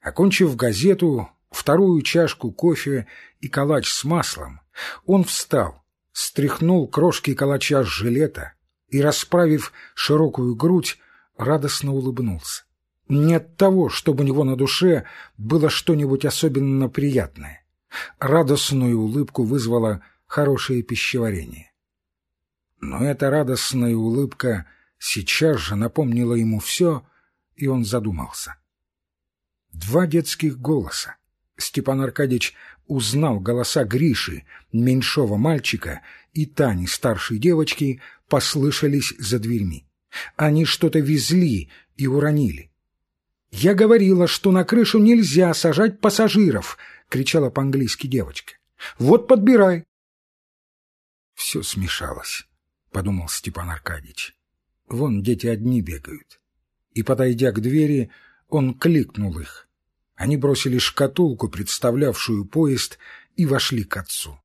Окончив газету, вторую чашку кофе и калач с маслом, он встал, стряхнул крошки калача с жилета и, расправив широкую грудь, радостно улыбнулся. Не от того, чтобы у него на душе было что-нибудь особенно приятное. Радостную улыбку вызвало хорошее пищеварение. Но эта радостная улыбка сейчас же напомнила ему все, и он задумался. Два детских голоса. Степан Аркадьевич узнал голоса Гриши, меньшого мальчика, и Тани, старшей девочки, послышались за дверьми. Они что-то везли и уронили. «Я говорила, что на крышу нельзя сажать пассажиров!» — кричала по-английски девочка. «Вот подбирай!» Все смешалось, — подумал Степан Аркадьевич. Вон дети одни бегают. И, подойдя к двери, он кликнул их. Они бросили шкатулку, представлявшую поезд, и вошли к отцу.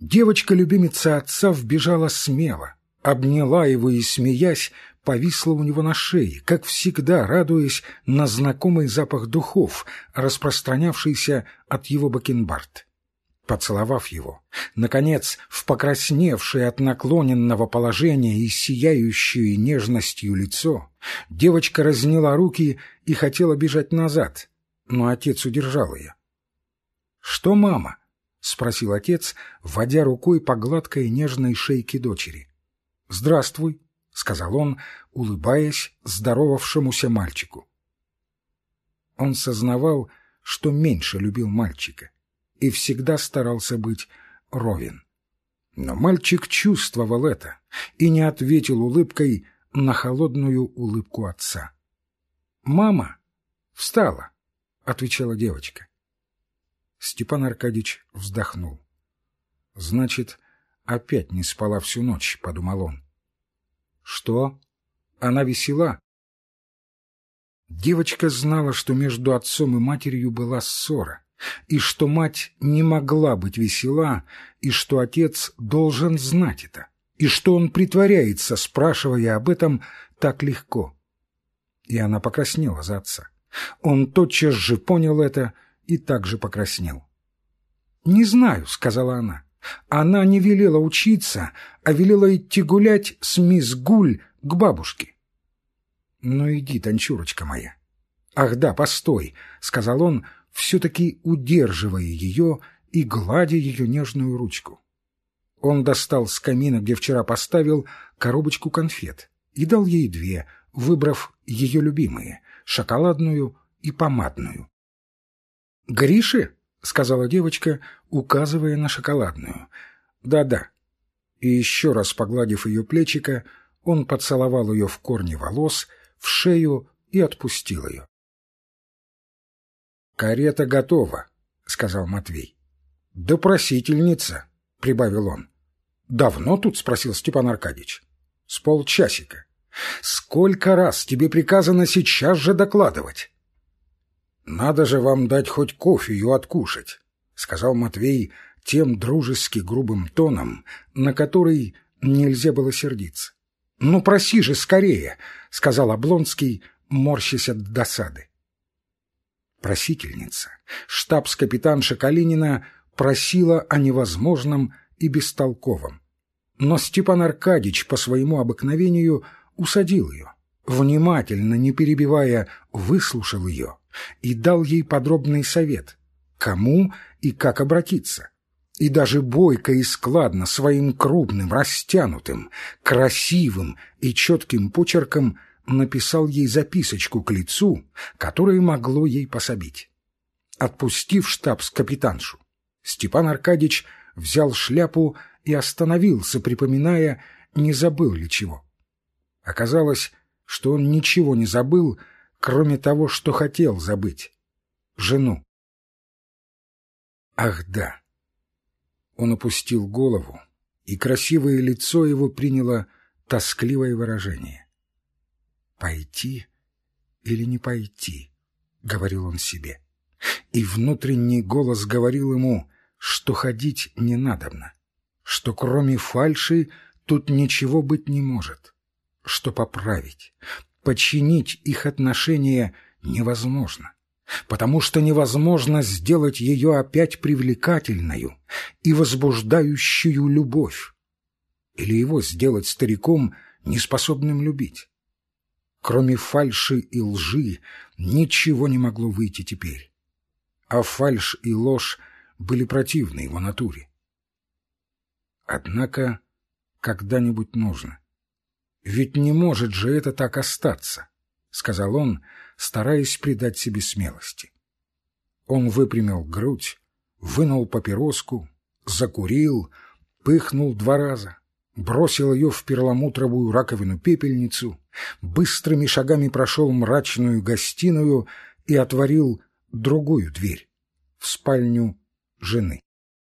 Девочка-любимица отца вбежала смело, обняла его и, смеясь, повисла у него на шее, как всегда радуясь на знакомый запах духов, распространявшийся от его бакенбард. Поцеловав его, наконец, в покрасневшее от наклоненного положения и сияющее нежностью лицо, девочка разняла руки и хотела бежать назад, но отец удержал ее. — Что, мама? — спросил отец, водя рукой по гладкой нежной шейке дочери. — Здравствуй, — сказал он, улыбаясь здоровавшемуся мальчику. Он сознавал, что меньше любил мальчика и всегда старался быть ровен. Но мальчик чувствовал это и не ответил улыбкой на холодную улыбку отца. «Мама встала», — отвечала девочка. Степан Аркадьевич вздохнул. «Значит, опять не спала всю ночь», — подумал он. «Что? Она весела?» Девочка знала, что между отцом и матерью была ссора и что мать не могла быть весела, и что отец должен знать это, и что он притворяется, спрашивая об этом так легко. И она покраснела за отца. Он тотчас же понял это и также покраснел. «Не знаю», — сказала она. Она не велела учиться, а велела идти гулять с мисс Гуль к бабушке. «Ну иди, Танчурочка моя». «Ах да, постой», — сказал он, — все-таки удерживая ее и гладя ее нежную ручку. Он достал с камина, где вчера поставил, коробочку конфет и дал ей две, выбрав ее любимые — шоколадную и помадную. «Гриши?» — сказала девочка, указывая на шоколадную. «Да-да». И еще раз погладив ее плечико, он поцеловал ее в корни волос, в шею и отпустил ее. «Карета готова», — сказал Матвей. «Допросительница», — прибавил он. «Давно тут?» — спросил Степан Аркадьевич. «С полчасика». «Сколько раз тебе приказано сейчас же докладывать?» «Надо же вам дать хоть кофею откушать», — сказал Матвей тем дружески грубым тоном, на который нельзя было сердиться. «Ну, проси же скорее», — сказал Облонский, морщась от досады. Просительница, штабс-капитанша Калинина просила о невозможном и бестолковом. Но Степан Аркадьич по своему обыкновению усадил ее, внимательно, не перебивая, выслушал ее и дал ей подробный совет, кому и как обратиться. И даже бойко и складно своим крупным, растянутым, красивым и четким почерком написал ей записочку к лицу, которое могло ей пособить. Отпустив штабс-капитаншу, Степан Аркадьич взял шляпу и остановился, припоминая, не забыл ли чего. Оказалось, что он ничего не забыл, кроме того, что хотел забыть — жену. Ах да! Он опустил голову, и красивое лицо его приняло тоскливое выражение. «Пойти или не пойти?» — говорил он себе. И внутренний голос говорил ему, что ходить не надобно, что кроме фальши тут ничего быть не может, что поправить, починить их отношения невозможно, потому что невозможно сделать ее опять привлекательною и возбуждающую любовь, или его сделать стариком, неспособным любить. Кроме фальши и лжи ничего не могло выйти теперь. А фальшь и ложь были противны его натуре. Однако когда-нибудь нужно. Ведь не может же это так остаться, — сказал он, стараясь придать себе смелости. Он выпрямил грудь, вынул папироску, закурил, пыхнул два раза, бросил ее в перламутровую раковину-пепельницу, быстрыми шагами прошел мрачную гостиную и отворил другую дверь в спальню жены.